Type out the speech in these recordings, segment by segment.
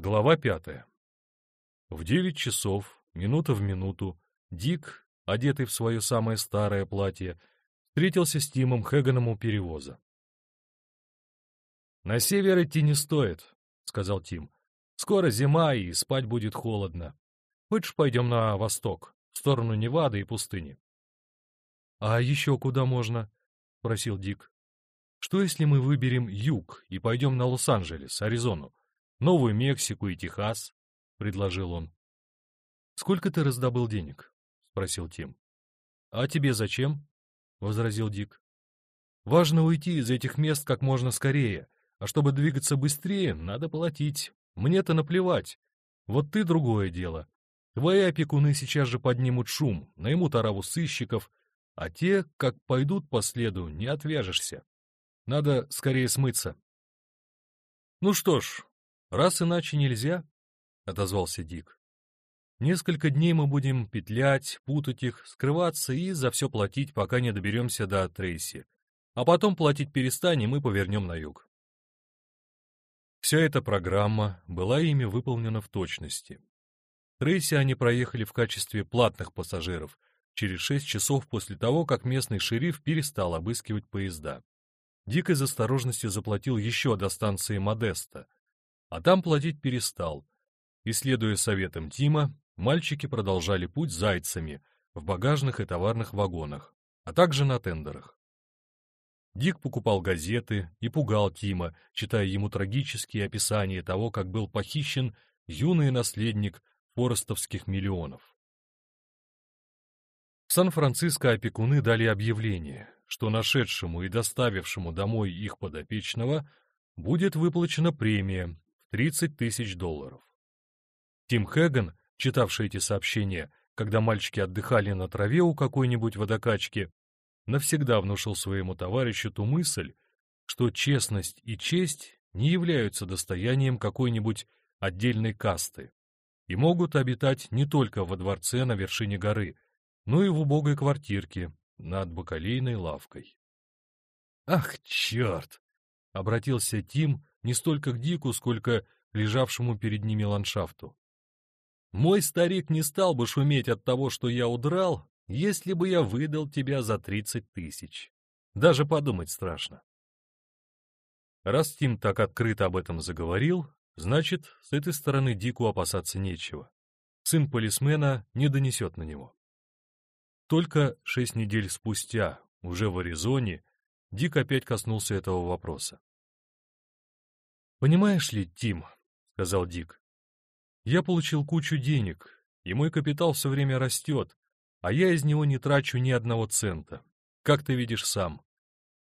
Глава пятая. В девять часов, минута в минуту, Дик, одетый в свое самое старое платье, встретился с Тимом Хеганом у перевоза. «На север идти не стоит», — сказал Тим. «Скоро зима, и спать будет холодно. Хочешь, пойдем на восток, в сторону Невады и пустыни?» «А еще куда можно?» — спросил Дик. «Что, если мы выберем юг и пойдем на Лос-Анджелес, Аризону, Новую Мексику и Техас?» — предложил он. «Сколько ты раздобыл денег?» — спросил Тим. «А тебе зачем?» — возразил Дик. «Важно уйти из этих мест как можно скорее, а чтобы двигаться быстрее, надо платить. Мне-то наплевать. Вот ты другое дело. Твои опекуны сейчас же поднимут шум, наймут ораву сыщиков, а те, как пойдут по следу, не отвяжешься. Надо скорее смыться. Ну что ж, раз иначе нельзя, — отозвался Дик. Несколько дней мы будем петлять, путать их, скрываться и за все платить, пока не доберемся до Трейси. А потом платить перестанем и повернем на юг. Вся эта программа была ими выполнена в точности. Трейси они проехали в качестве платных пассажиров через шесть часов после того, как местный шериф перестал обыскивать поезда. Дик из осторожности заплатил еще до станции Модеста, а там платить перестал. И, следуя советам Тима, мальчики продолжали путь зайцами в багажных и товарных вагонах, а также на тендерах. Дик покупал газеты и пугал Тима, читая ему трагические описания того, как был похищен юный наследник форестовских миллионов. В Сан-Франциско опекуны дали объявление, что нашедшему и доставившему домой их подопечного будет выплачена премия 30 тысяч долларов. Тим Хэган, читавший эти сообщения, когда мальчики отдыхали на траве у какой-нибудь водокачки, навсегда внушил своему товарищу ту мысль, что честность и честь не являются достоянием какой-нибудь отдельной касты и могут обитать не только во дворце на вершине горы, но и в убогой квартирке над бакалейной лавкой. «Ах, черт!» — обратился Тим не столько к Дику, сколько лежавшему перед ними ландшафту. «Мой старик не стал бы шуметь от того, что я удрал, если бы я выдал тебя за тридцать тысяч. Даже подумать страшно. Раз Тим так открыто об этом заговорил, значит, с этой стороны Дику опасаться нечего. Сын полисмена не донесет на него. Только шесть недель спустя, уже в Аризоне, Дик опять коснулся этого вопроса. «Понимаешь ли, Тим, — сказал Дик, — я получил кучу денег, и мой капитал все время растет, а я из него не трачу ни одного цента, как ты видишь сам.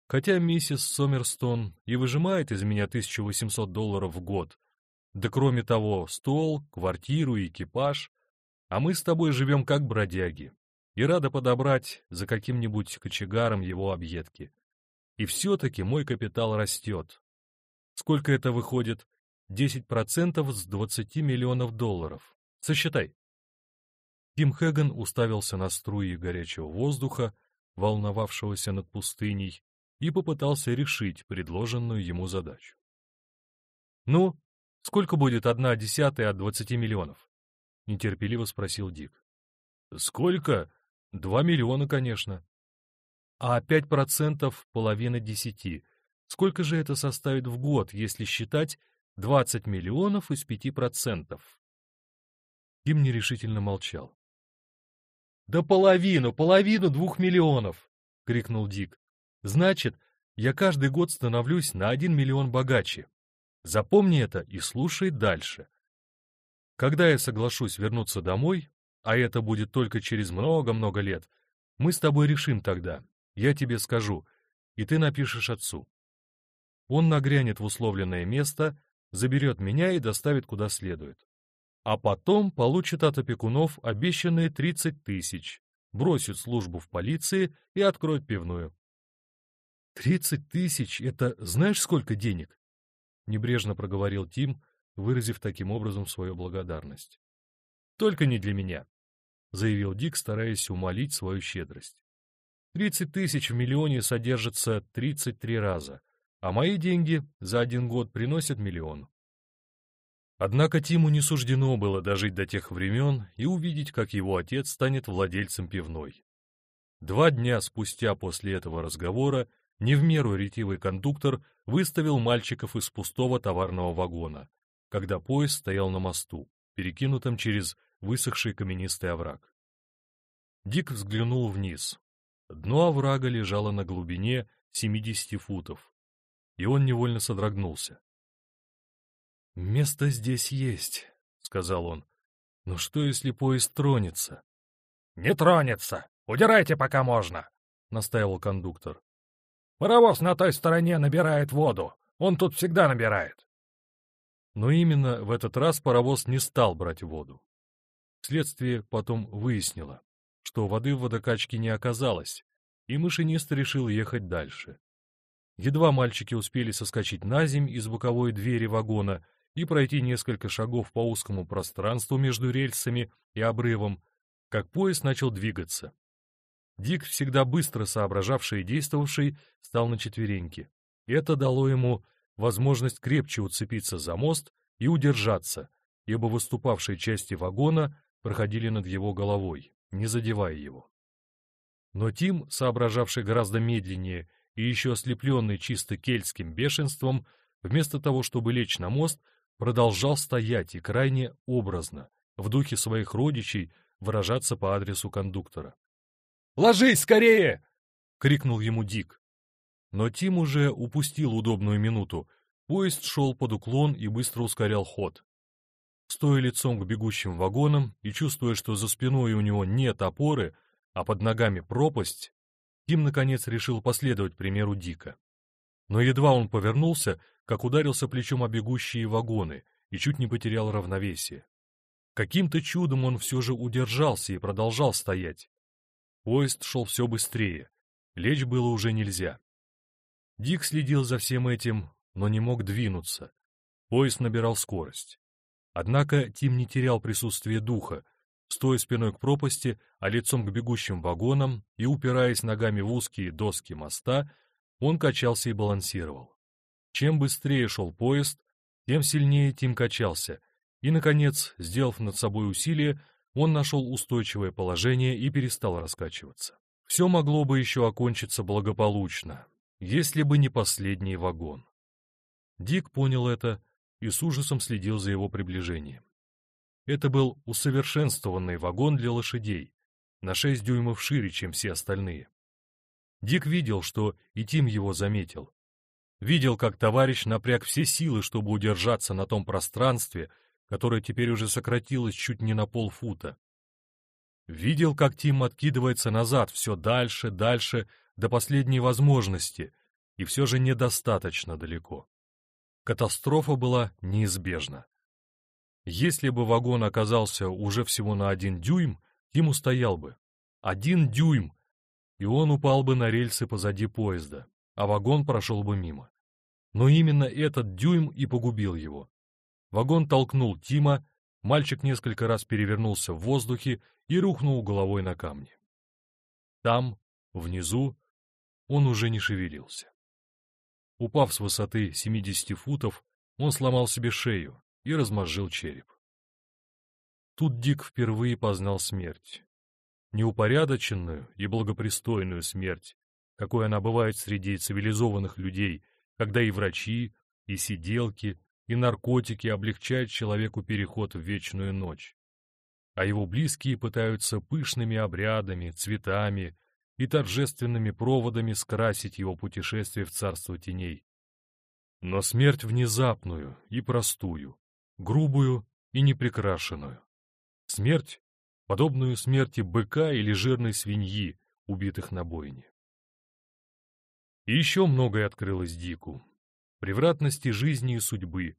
Хотя миссис Сомерстон и выжимает из меня 1800 долларов в год, да кроме того стол, квартиру и экипаж, а мы с тобой живем как бродяги и рады подобрать за каким-нибудь кочегаром его объедки. И все-таки мой капитал растет. Сколько это выходит? 10% с 20 миллионов долларов. Сосчитай. Тим Хэган уставился на струи горячего воздуха, волновавшегося над пустыней, и попытался решить предложенную ему задачу. «Ну, сколько будет одна десятая от двадцати миллионов?» — нетерпеливо спросил Дик. «Сколько? Два миллиона, конечно». «А пять процентов — половина десяти. Сколько же это составит в год, если считать двадцать миллионов из пяти процентов?» Тим нерешительно молчал. «Да половину, половину двух миллионов!» — крикнул Дик. «Значит, я каждый год становлюсь на один миллион богаче. Запомни это и слушай дальше. Когда я соглашусь вернуться домой, а это будет только через много-много лет, мы с тобой решим тогда, я тебе скажу, и ты напишешь отцу. Он нагрянет в условленное место, заберет меня и доставит куда следует а потом получит от опекунов обещанные 30 тысяч, бросит службу в полиции и откроет пивную. «Тридцать тысяч — это знаешь сколько денег?» — небрежно проговорил Тим, выразив таким образом свою благодарность. «Только не для меня», — заявил Дик, стараясь умолить свою щедрость. «Тридцать тысяч в миллионе содержится тридцать три раза, а мои деньги за один год приносят миллион. Однако Тиму не суждено было дожить до тех времен и увидеть, как его отец станет владельцем пивной. Два дня спустя после этого разговора не в меру ретивый кондуктор выставил мальчиков из пустого товарного вагона, когда поезд стоял на мосту, перекинутом через высохший каменистый овраг. Дик взглянул вниз. Дно оврага лежало на глубине 70 футов, и он невольно содрогнулся. «Место здесь есть», — сказал он. «Но что, если поезд тронется?» «Не тронется! Удирайте, пока можно!» — настаивал кондуктор. «Паровоз на той стороне набирает воду. Он тут всегда набирает». Но именно в этот раз паровоз не стал брать воду. Следствие потом выяснило, что воды в водокачке не оказалось, и машинист решил ехать дальше. Едва мальчики успели соскочить на земь из боковой двери вагона и пройти несколько шагов по узкому пространству между рельсами и обрывом, как поезд начал двигаться. Дик, всегда быстро соображавший и действовавший, стал на четвереньки. Это дало ему возможность крепче уцепиться за мост и удержаться, ибо выступавшие части вагона проходили над его головой, не задевая его. Но Тим, соображавший гораздо медленнее и еще ослепленный чисто кельтским бешенством, вместо того, чтобы лечь на мост, продолжал стоять и крайне образно, в духе своих родичей, выражаться по адресу кондуктора. «Ложись скорее!» — крикнул ему Дик. Но Тим уже упустил удобную минуту. Поезд шел под уклон и быстро ускорял ход. Стоя лицом к бегущим вагонам и чувствуя, что за спиной у него нет опоры, а под ногами пропасть, Тим, наконец, решил последовать примеру Дика. Но едва он повернулся, как ударился плечом о бегущие вагоны и чуть не потерял равновесие. Каким-то чудом он все же удержался и продолжал стоять. Поезд шел все быстрее, лечь было уже нельзя. Дик следил за всем этим, но не мог двинуться. Поезд набирал скорость. Однако Тим не терял присутствие духа, стоя спиной к пропасти, а лицом к бегущим вагонам и упираясь ногами в узкие доски моста, он качался и балансировал. Чем быстрее шел поезд, тем сильнее Тим качался, и, наконец, сделав над собой усилие, он нашел устойчивое положение и перестал раскачиваться. Все могло бы еще окончиться благополучно, если бы не последний вагон. Дик понял это и с ужасом следил за его приближением. Это был усовершенствованный вагон для лошадей, на шесть дюймов шире, чем все остальные. Дик видел, что и Тим его заметил, Видел, как товарищ напряг все силы, чтобы удержаться на том пространстве, которое теперь уже сократилось чуть не на полфута. Видел, как Тим откидывается назад все дальше, дальше, до последней возможности, и все же недостаточно далеко. Катастрофа была неизбежна. Если бы вагон оказался уже всего на один дюйм, Тим устоял бы. Один дюйм, и он упал бы на рельсы позади поезда а вагон прошел бы мимо. Но именно этот дюйм и погубил его. Вагон толкнул Тима, мальчик несколько раз перевернулся в воздухе и рухнул головой на камни. Там, внизу, он уже не шевелился. Упав с высоты 70 футов, он сломал себе шею и размозжил череп. Тут Дик впервые познал смерть. Неупорядоченную и благопристойную смерть, какой она бывает среди цивилизованных людей, когда и врачи, и сиделки, и наркотики облегчают человеку переход в вечную ночь. А его близкие пытаются пышными обрядами, цветами и торжественными проводами скрасить его путешествие в царство теней. Но смерть внезапную и простую, грубую и непрекрашенную. Смерть, подобную смерти быка или жирной свиньи, убитых на бойне. И еще многое открылось Дику. Превратности жизни и судьбы,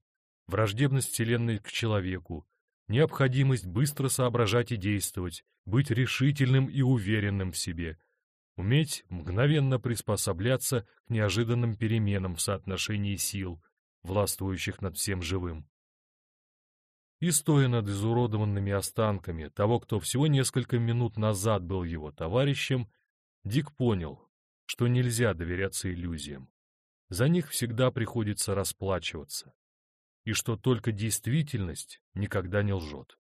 враждебность Вселенной к человеку, необходимость быстро соображать и действовать, быть решительным и уверенным в себе, уметь мгновенно приспосабляться к неожиданным переменам в соотношении сил, властвующих над всем живым. И стоя над изуродованными останками того, кто всего несколько минут назад был его товарищем, Дик понял, что нельзя доверяться иллюзиям. За них всегда приходится расплачиваться. и что только действительность никогда не лжет.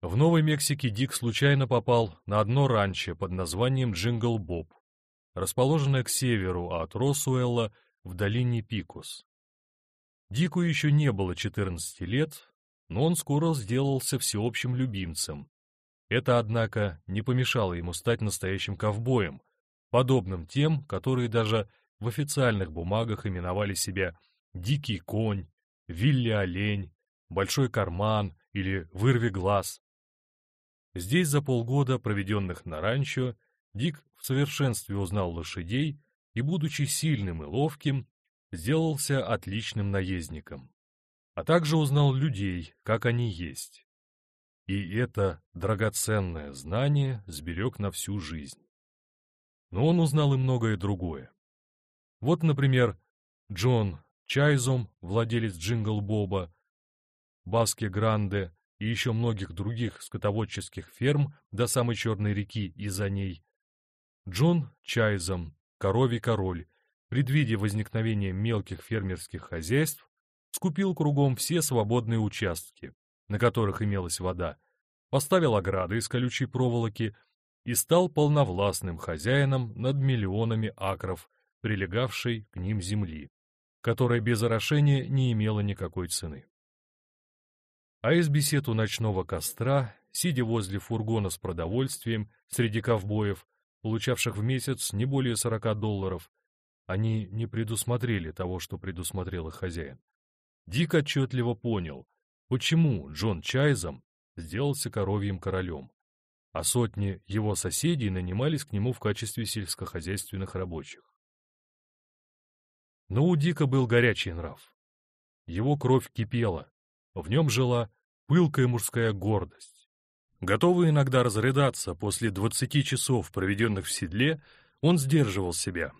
В Новой Мексике Дик случайно попал на одно ранчо под названием Джингл Боб, расположенное к северу от Росуэлла в долине Пикус. Дику еще не было 14 лет, но он скоро сделался всеобщим любимцем. Это, однако, не помешало ему стать настоящим ковбоем, подобным тем, которые даже в официальных бумагах именовали себя «дикий конь», «вилли-олень», «большой карман» или «вырви глаз». Здесь за полгода, проведенных на ранчо, Дик в совершенстве узнал лошадей и, будучи сильным и ловким, сделался отличным наездником. А также узнал людей, как они есть. И это драгоценное знание сберег на всю жизнь. Но он узнал и многое другое. Вот, например, Джон Чайзом, владелец Джингл Боба, Баске Гранде и еще многих других скотоводческих ферм до самой Черной реки и за ней. Джон Чайзом, коровий король, предвидя возникновение мелких фермерских хозяйств, скупил кругом все свободные участки, на которых имелась вода, поставил ограды из колючей проволоки и стал полновластным хозяином над миллионами акров, прилегавшей к ним земли, которая без орошения не имела никакой цены. А из бесед у ночного костра, сидя возле фургона с продовольствием среди ковбоев, получавших в месяц не более 40 долларов, они не предусмотрели того, что предусмотрел их хозяин. Дик отчетливо понял, почему Джон Чайзом сделался коровьим королем, а сотни его соседей нанимались к нему в качестве сельскохозяйственных рабочих. Но у Дика был горячий нрав. Его кровь кипела, в нем жила пылкая мужская гордость. Готовый иногда разрыдаться после двадцати часов, проведенных в седле, он сдерживал себя,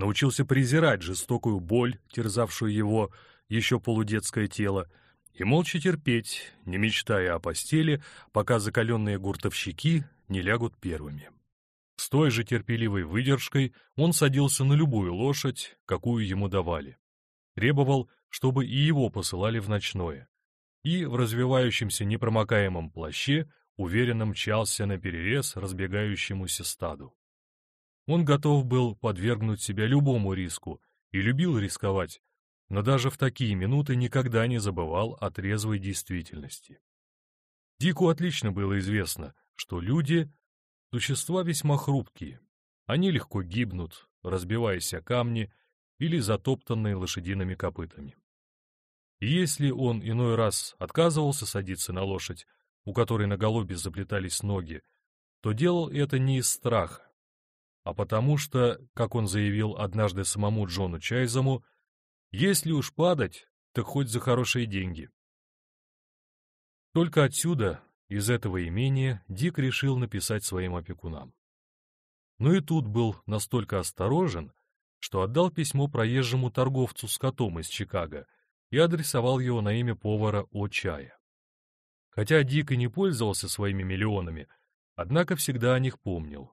научился презирать жестокую боль, терзавшую его еще полудетское тело, и молча терпеть, не мечтая о постели, пока закаленные гуртовщики не лягут первыми. С той же терпеливой выдержкой он садился на любую лошадь, какую ему давали. Требовал, чтобы и его посылали в ночное и в развивающемся непромокаемом плаще уверенно мчался на перерез разбегающемуся стаду. Он готов был подвергнуть себя любому риску и любил рисковать, но даже в такие минуты никогда не забывал о трезвой действительности. Дику отлично было известно, что люди — существа весьма хрупкие. Они легко гибнут, разбиваясь о камни или затоптанные лошадиными копытами. И если он иной раз отказывался садиться на лошадь, у которой на голубе заплетались ноги, то делал это не из страха, а потому что, как он заявил однажды самому Джону Чайзому, если уж падать, так хоть за хорошие деньги. Только отсюда, из этого имения, Дик решил написать своим опекунам. Но и тут был настолько осторожен, что отдал письмо проезжему торговцу скотом из Чикаго — и адресовал его на имя повара О. Чая. Хотя Дик и не пользовался своими миллионами, однако всегда о них помнил.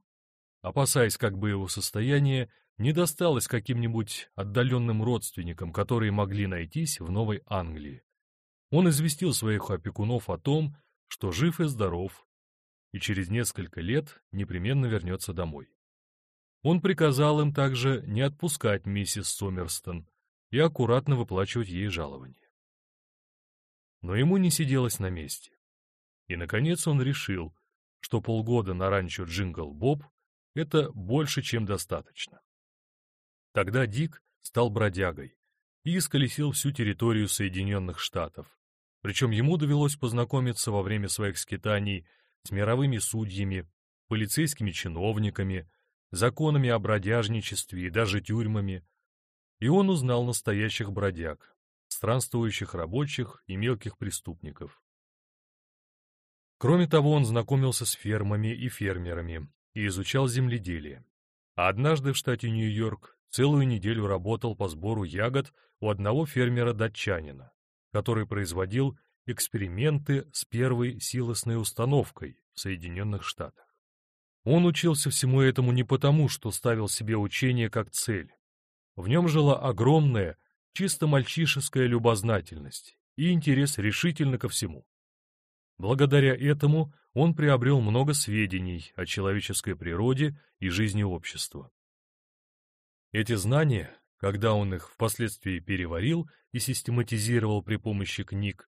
Опасаясь, как бы его состояние не досталось каким-нибудь отдаленным родственникам, которые могли найтись в Новой Англии. Он известил своих опекунов о том, что жив и здоров, и через несколько лет непременно вернется домой. Он приказал им также не отпускать миссис Сомерстон, и аккуратно выплачивать ей жалование. Но ему не сиделось на месте. И, наконец, он решил, что полгода на ранчо Джингл Боб — это больше, чем достаточно. Тогда Дик стал бродягой и исколесил всю территорию Соединенных Штатов. Причем ему довелось познакомиться во время своих скитаний с мировыми судьями, полицейскими чиновниками, законами о бродяжничестве и даже тюрьмами, и он узнал настоящих бродяг, странствующих рабочих и мелких преступников. Кроме того, он знакомился с фермами и фермерами и изучал земледелие. Однажды в штате Нью-Йорк целую неделю работал по сбору ягод у одного фермера-датчанина, который производил эксперименты с первой силосной установкой в Соединенных Штатах. Он учился всему этому не потому, что ставил себе учение как цель, в нем жила огромная, чисто мальчишеская любознательность и интерес решительно ко всему. Благодаря этому он приобрел много сведений о человеческой природе и жизни общества. Эти знания, когда он их впоследствии переварил и систематизировал при помощи книг,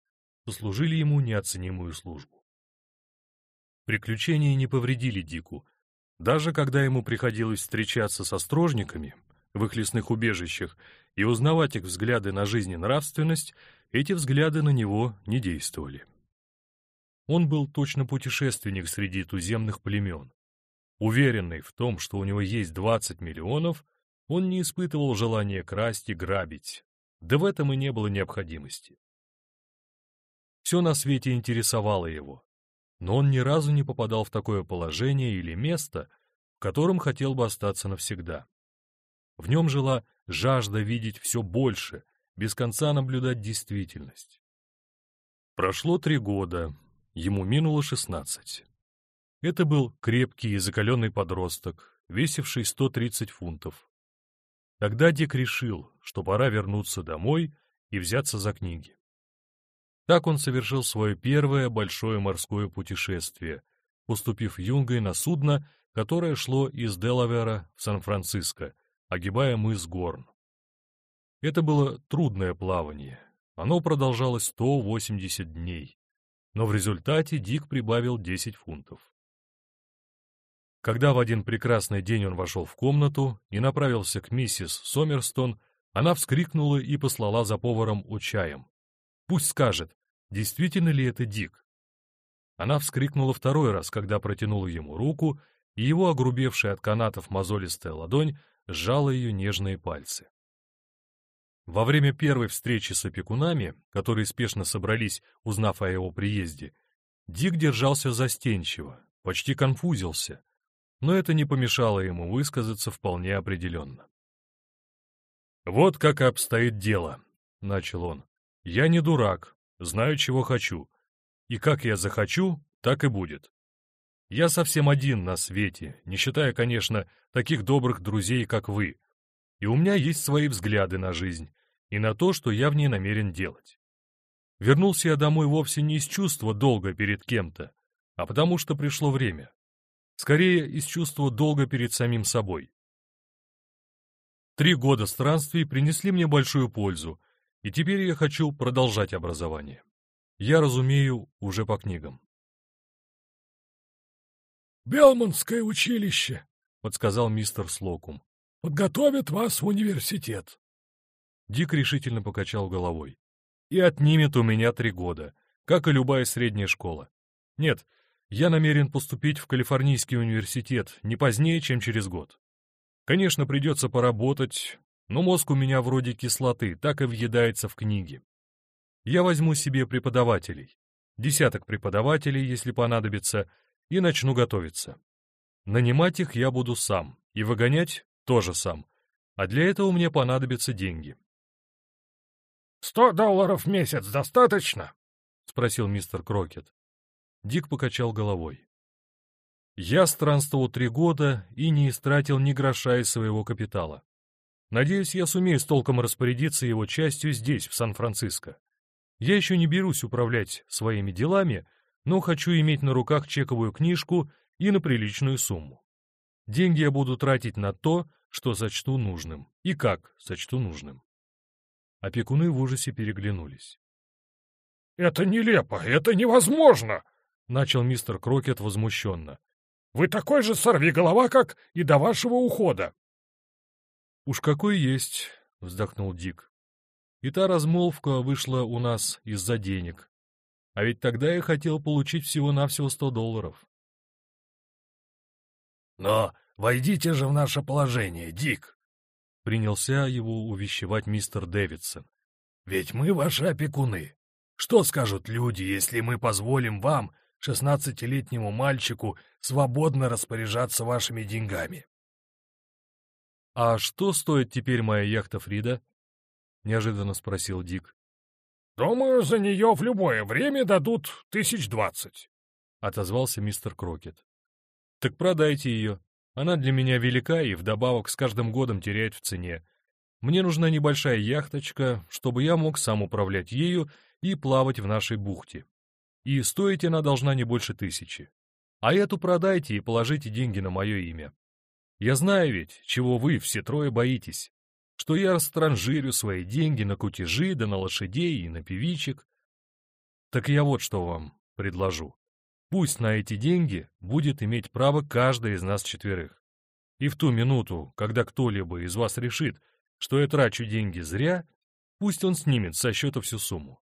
послужили ему неоценимую службу. Приключения не повредили Дику, даже когда ему приходилось встречаться со строжниками в их лесных убежищах и узнавать их взгляды на жизнь и нравственность, эти взгляды на него не действовали. Он был точно путешественник среди туземных племен. Уверенный в том, что у него есть 20 миллионов, он не испытывал желания красть и грабить, да в этом и не было необходимости. Все на свете интересовало его, но он ни разу не попадал в такое положение или место, в котором хотел бы остаться навсегда. В нем жила жажда видеть все больше, без конца наблюдать действительность. Прошло три года, ему минуло шестнадцать. Это был крепкий и закаленный подросток, весивший 130 фунтов. Тогда Дик решил, что пора вернуться домой и взяться за книги. Так он совершил свое первое большое морское путешествие, поступив юнгой на судно, которое шло из Делавера в Сан-Франциско, огибая мыс Горн. Это было трудное плавание. Оно продолжалось 180 дней, но в результате Дик прибавил 10 фунтов. Когда в один прекрасный день он вошел в комнату и направился к миссис Сомерстон, она вскрикнула и послала за поваром о чаем. Пусть скажет, действительно ли это Дик. Она вскрикнула второй раз, когда протянула ему руку, и его огрубевшая от канатов мозолистая ладонь сжала ее нежные пальцы. Во время первой встречи с опекунами, которые спешно собрались, узнав о его приезде, Дик держался застенчиво, почти конфузился, но это не помешало ему высказаться вполне определенно. «Вот как обстоит дело», — начал он. «Я не дурак, знаю, чего хочу, и как я захочу, так и будет. Я совсем один на свете, не считая, конечно, таких добрых друзей, как вы, и у меня есть свои взгляды на жизнь и на то, что я в ней намерен делать. Вернулся я домой вовсе не из чувства долга перед кем-то, а потому что пришло время. Скорее, из чувства долга перед самим собой. Три года странствий принесли мне большую пользу, и теперь я хочу продолжать образование. Я разумею уже по книгам. «Белманское училище», — подсказал мистер Слокум. «Подготовит вас в университет». Дик решительно покачал головой. «И отнимет у меня три года, как и любая средняя школа. Нет, я намерен поступить в Калифорнийский университет не позднее, чем через год. Конечно, придется поработать, но мозг у меня вроде кислоты, так и въедается в книги. Я возьму себе преподавателей, десяток преподавателей, если понадобится, и начну готовиться. Нанимать их я буду сам, и выгонять тоже сам, а для этого мне понадобятся деньги. «Сто долларов в месяц достаточно?» — спросил мистер Крокет. Дик покачал головой. «Я странствовал три года и не истратил ни гроша из своего капитала. Надеюсь, я сумею с толком распорядиться его частью здесь, в Сан-Франциско. Я еще не берусь управлять своими делами, но хочу иметь на руках чековую книжку и на приличную сумму. Деньги я буду тратить на то, что сочту нужным, и как сочту нужным. Опекуны в ужасе переглянулись. «Это нелепо, это невозможно!» — начал мистер Крокет возмущенно. «Вы такой же сорвиголова, как и до вашего ухода!» «Уж какой есть!» — вздохнул Дик. «И та размолвка вышла у нас из-за денег. А ведь тогда я хотел получить всего-навсего сто долларов. «Но войдите же в наше положение, Дик!» — принялся его увещевать мистер Дэвидсон. «Ведь мы ваши опекуны. Что скажут люди, если мы позволим вам, шестнадцатилетнему мальчику, свободно распоряжаться вашими деньгами?» «А что стоит теперь моя яхта Фрида?» — неожиданно спросил Дик. «Думаю, за нее в любое время дадут тысяч двадцать», — отозвался мистер Крокет. «Так продайте ее. Она для меня велика и вдобавок с каждым годом теряет в цене. Мне нужна небольшая яхточка, чтобы я мог сам управлять ею и плавать в нашей бухте. И стоить она должна не больше тысячи. А эту продайте и положите деньги на мое имя. Я знаю ведь, чего вы все трое боитесь, что я растранжирю свои деньги на кутежи, да на лошадей и на певичек. Так я вот что вам предложу. Пусть на эти деньги будет иметь право каждый из нас четверых. И в ту минуту, когда кто-либо из вас решит, что я трачу деньги зря, пусть он снимет со счета всю сумму.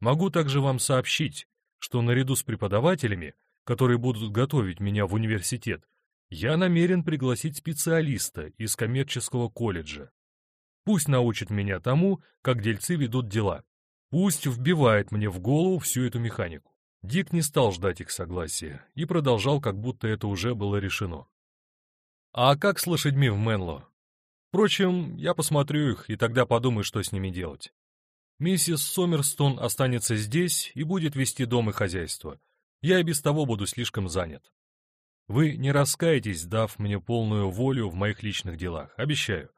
Могу также вам сообщить, что наряду с преподавателями, которые будут готовить меня в университет, я намерен пригласить специалиста из коммерческого колледжа. Пусть научит меня тому, как дельцы ведут дела. Пусть вбивает мне в голову всю эту механику. Дик не стал ждать их согласия и продолжал, как будто это уже было решено. «А как с лошадьми в Менло? Впрочем, я посмотрю их, и тогда подумаю, что с ними делать. Миссис Сомерстон останется здесь и будет вести дом и хозяйство. Я и без того буду слишком занят. Вы не раскаетесь, дав мне полную волю в моих личных делах, обещаю.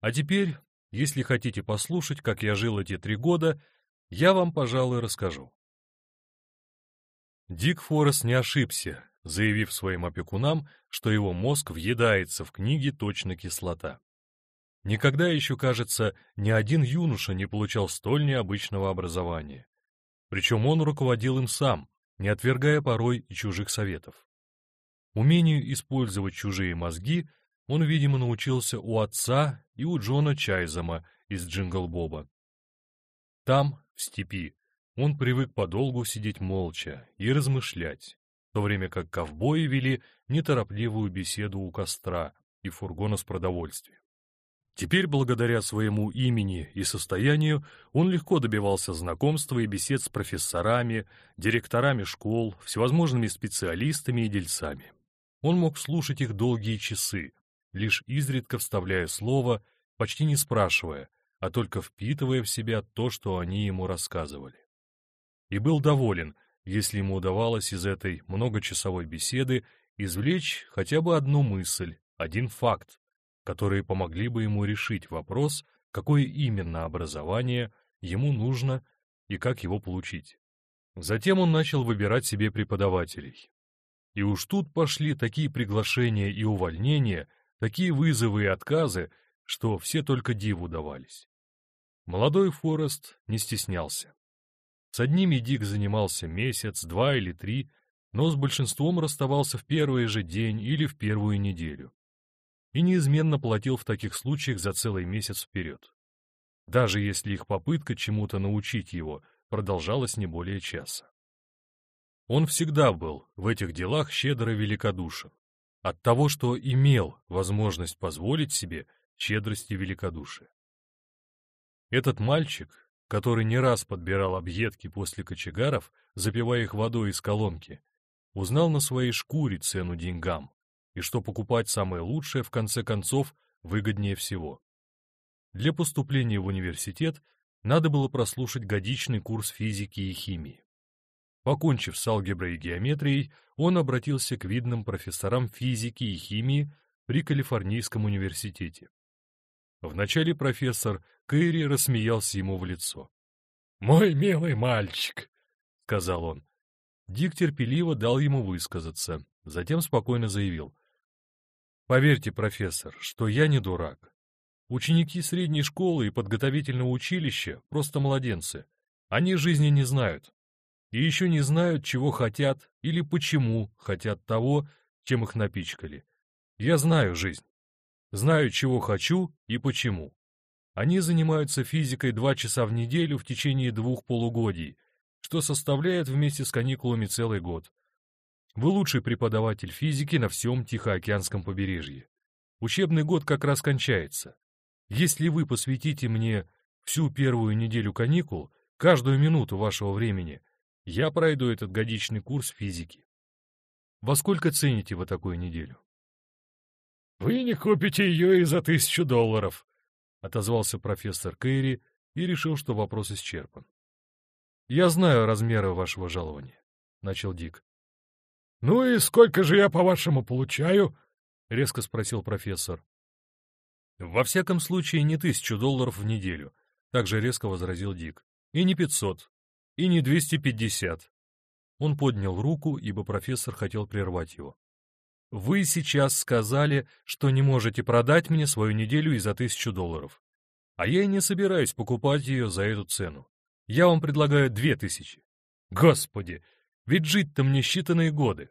А теперь, если хотите послушать, как я жил эти три года, я вам, пожалуй, расскажу. Дик Форест не ошибся, заявив своим опекунам, что его мозг въедается в книги точно кислота. Никогда еще, кажется, ни один юноша не получал столь необычного образования. Причем он руководил им сам, не отвергая порой и чужих советов. Умению использовать чужие мозги он, видимо, научился у отца и у Джона Чайзама из Джингл Боба. Там, в степи, он привык подолгу сидеть молча и размышлять, в то время как ковбои вели неторопливую беседу у костра и фургона с продовольствием. Теперь, благодаря своему имени и состоянию, он легко добивался знакомства и бесед с профессорами, директорами школ, всевозможными специалистами и дельцами. Он мог слушать их долгие часы, лишь изредка вставляя слово, почти не спрашивая, а только впитывая в себя то, что они ему рассказывали. И был доволен, если ему удавалось из этой многочасовой беседы извлечь хотя бы одну мысль, один факт, которые помогли бы ему решить вопрос, какое именно образование ему нужно и как его получить. Затем он начал выбирать себе преподавателей. И уж тут пошли такие приглашения и увольнения, такие вызовы и отказы, что все только диву давались. Молодой Форест не стеснялся. С одними Дик занимался месяц, два или три, но с большинством расставался в первый же день или в первую неделю и неизменно платил в таких случаях за целый месяц вперед. Даже если их попытка чему-то научить его продолжалась не более часа. Он всегда был в этих делах щедро великодушен. От того, что имел возможность позволить себе щедрость и великодушие. Этот мальчик, который не раз подбирал объедки после кочегаров, запивая их водой из колонки, узнал на своей шкуре цену деньгам, и что покупать самое лучшее, в конце концов, выгоднее всего. Для поступления в университет надо было прослушать годичный курс физики и химии. Покончив с алгеброй и геометрией, он обратился к видным профессорам физики и химии при Калифорнийском университете. Вначале профессор Кэрри рассмеялся ему в лицо. «Мой милый мальчик», — сказал он. Дик терпеливо дал ему высказаться, затем спокойно заявил. Поверьте, профессор, что я не дурак. Ученики средней школы и подготовительного училища просто младенцы. Они жизни не знают. И еще не знают, чего хотят или почему хотят того, чем их напичкали. Я знаю жизнь. Знаю, чего хочу и почему. Они занимаются физикой два часа в неделю в течение двух полугодий, что составляет вместе с каникулами целый год. Вы лучший преподаватель физики на всем Тихоокеанском побережье. Учебный год как раз кончается. Если вы посвятите мне всю первую неделю каникул, каждую минуту вашего времени, я пройду этот годичный курс физики. Во сколько цените вы такую неделю? «Вы не купите ее и за тысячу долларов», — отозвался профессор Кэрри и решил, что вопрос исчерпан. «Я знаю размеры вашего жалования», — начал Дик. «Ну и сколько же я, по-вашему, получаю?» — резко спросил профессор. Во всяком случае, не тысячу долларов в неделю, также резко возразил Дик. И не пятьсот, и не двести пятьдесят. Он поднял руку, ибо профессор хотел прервать его. Вы сейчас сказали, что не можете продать мне свою неделю и за тысячу долларов. А я и не собираюсь покупать ее за эту цену. Я вам предлагаю две тысячи. Господи, ведь жить-то мне считанные годы.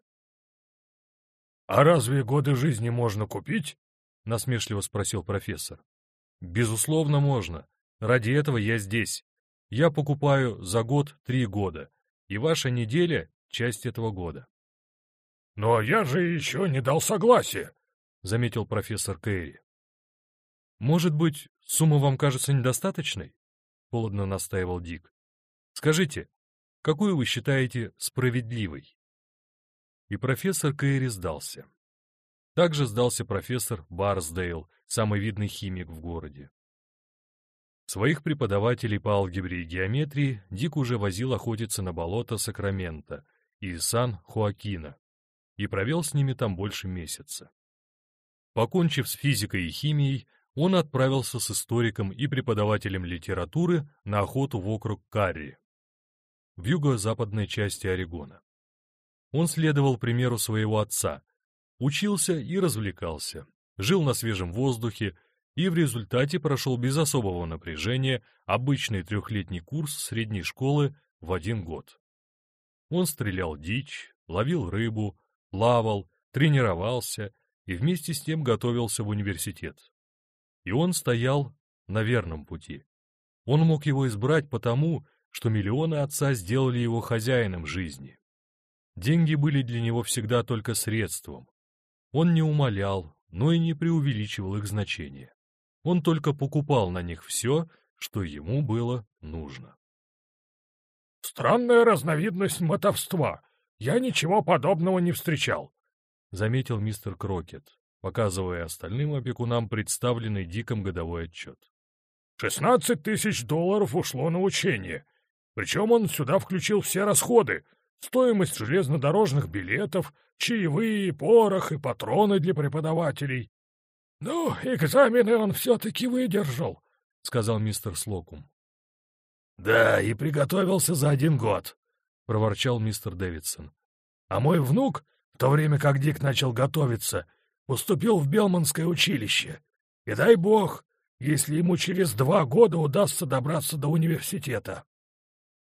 — А разве годы жизни можно купить? — насмешливо спросил профессор. — Безусловно, можно. Ради этого я здесь. Я покупаю за год три года, и ваша неделя — часть этого года. — Но я же еще не дал согласия, — заметил профессор Кэрри. — Может быть, сумма вам кажется недостаточной? — холодно настаивал Дик. — Скажите, какую вы считаете справедливой? И профессор Кэрри сдался. Также сдался профессор Барсдейл, самый видный химик в городе. Своих преподавателей по алгебре и геометрии Дик уже возил охотиться на болото Сакрамента и Сан-Хуакина и провел с ними там больше месяца. Покончив с физикой и химией, он отправился с историком и преподавателем литературы на охоту в округ Карри, в юго-западной части Орегона. Он следовал примеру своего отца, учился и развлекался, жил на свежем воздухе, и в результате прошел без особого напряжения обычный трехлетний курс средней школы в один год. Он стрелял дичь, ловил рыбу, плавал, тренировался и вместе с тем готовился в университет. И он стоял на верном пути. Он мог его избрать потому, что миллионы отца сделали его хозяином жизни. Деньги были для него всегда только средством. Он не умолял, но и не преувеличивал их значение. Он только покупал на них все, что ему было нужно. «Странная разновидность мотовства. Я ничего подобного не встречал», — заметил мистер Крокет, показывая остальным опекунам представленный Диком годовой отчет. «Шестнадцать тысяч долларов ушло на учение. Причем он сюда включил все расходы, стоимость железнодорожных билетов, чаевые, порох и патроны для преподавателей. — Ну, экзамены он все-таки выдержал, — сказал мистер Слокум. — Да, и приготовился за один год, — проворчал мистер Дэвидсон. — А мой внук, в то время как Дик начал готовиться, поступил в Белманское училище. И дай бог, если ему через два года удастся добраться до университета.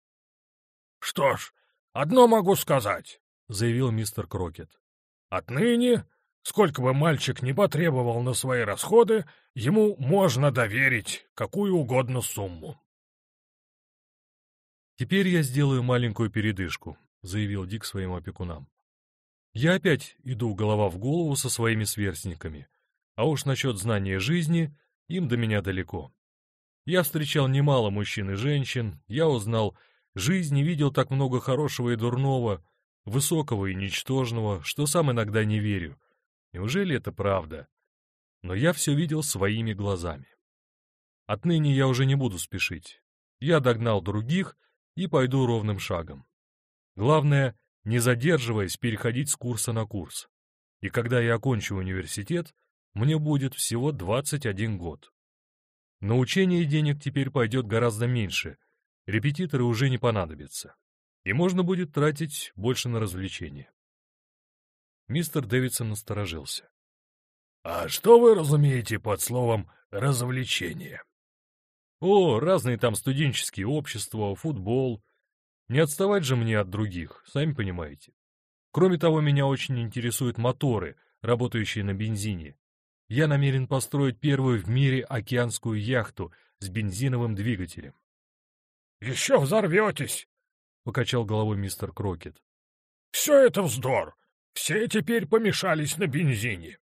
— Что ж, одно могу сказать, — заявил мистер Крокет. — Отныне Сколько бы мальчик не потребовал на свои расходы, ему можно доверить какую угодно сумму. «Теперь я сделаю маленькую передышку», — заявил Дик своим опекунам. «Я опять иду голова в голову со своими сверстниками, а уж насчет знания жизни им до меня далеко. Я встречал немало мужчин и женщин, я узнал жизнь и видел так много хорошего и дурного, высокого и ничтожного, что сам иногда не верю, Неужели это правда? Но я все видел своими глазами. Отныне я уже не буду спешить. Я догнал других и пойду ровным шагом. Главное, не задерживаясь, переходить с курса на курс. И когда я окончу университет, мне будет всего 21 год. На учение денег теперь пойдет гораздо меньше, репетиторы уже не понадобятся, и можно будет тратить больше на развлечения. Мистер Дэвидсон насторожился. «А что вы разумеете под словом «развлечение»?» «О, разные там студенческие общества, футбол. Не отставать же мне от других, сами понимаете. Кроме того, меня очень интересуют моторы, работающие на бензине. Я намерен построить первую в мире океанскую яхту с бензиновым двигателем». «Еще взорветесь!» — покачал головой мистер Крокет. «Все это вздор! Все теперь помешались на бензине.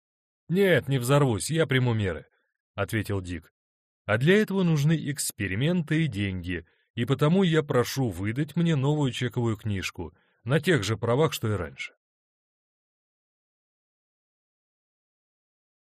— Нет, не взорвусь, я приму меры, — ответил Дик. — А для этого нужны эксперименты и деньги, и потому я прошу выдать мне новую чековую книжку на тех же правах, что и раньше.